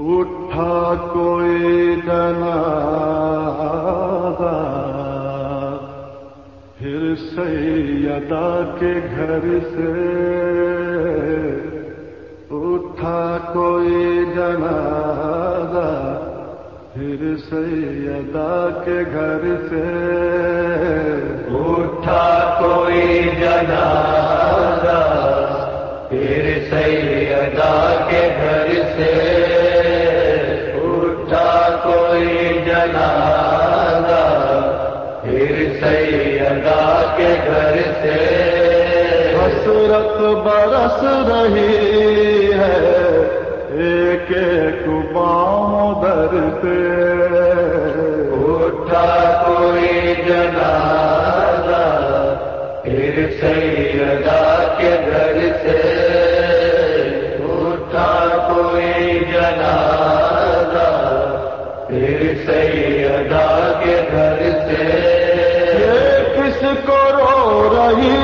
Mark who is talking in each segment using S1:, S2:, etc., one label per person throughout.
S1: اٹھا کوئی جنازہ پھر سیدہ کے گھر سے اٹھا کوئی جنازہ پھر سیدہ کے گھر سے
S2: اٹھا کوئی جنازہ پھر سیدہ کے گھر سے کوئی پھر کے گھر سے
S1: حسرت برس رہی ہے ایک ایک بام در پہ
S2: اٹھا کوئی جنازہ پھر سیدہ کے گھر سے پھر سیدا کے گھر سے کس کو رو رہی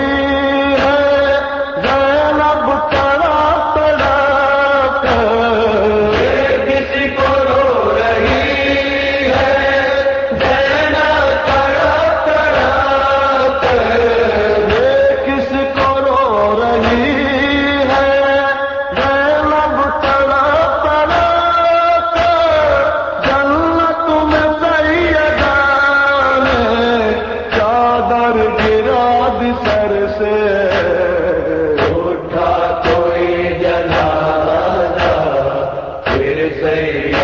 S2: کرے۔